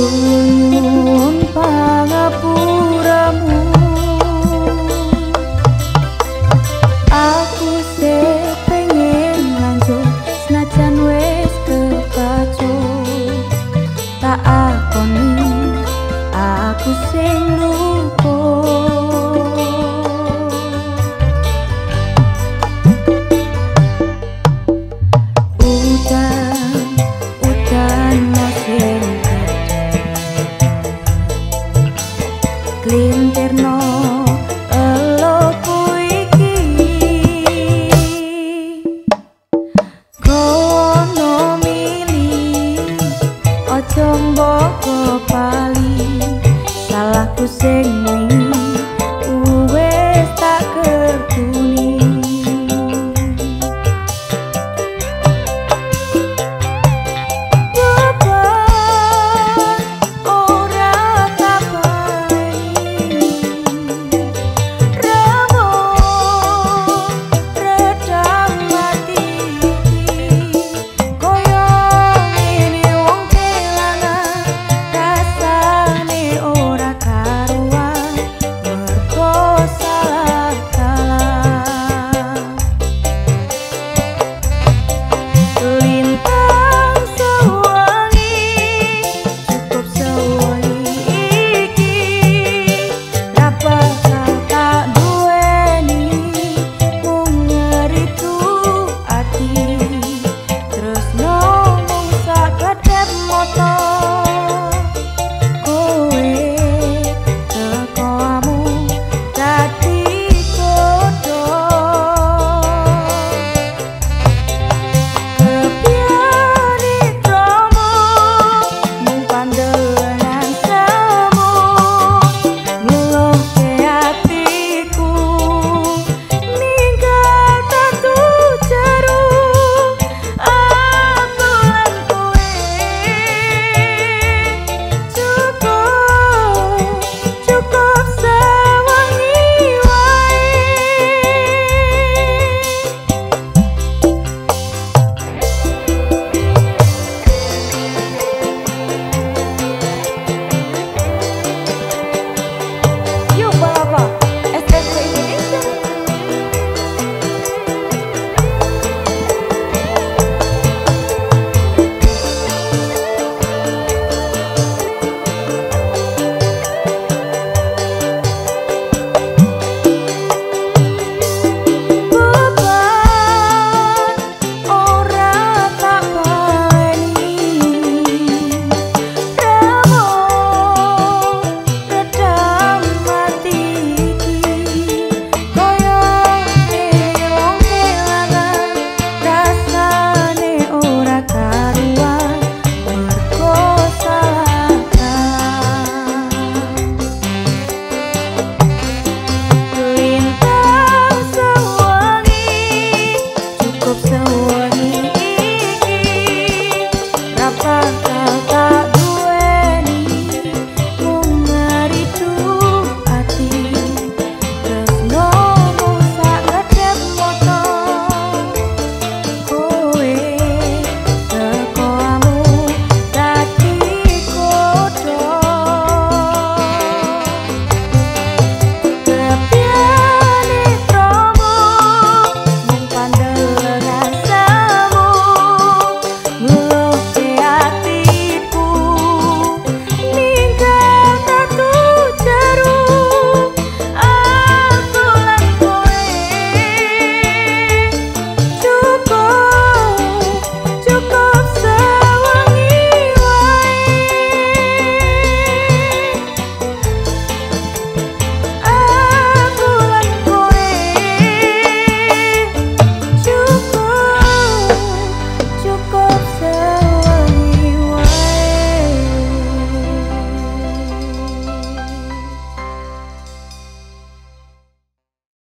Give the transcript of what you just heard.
Yun pangap Clean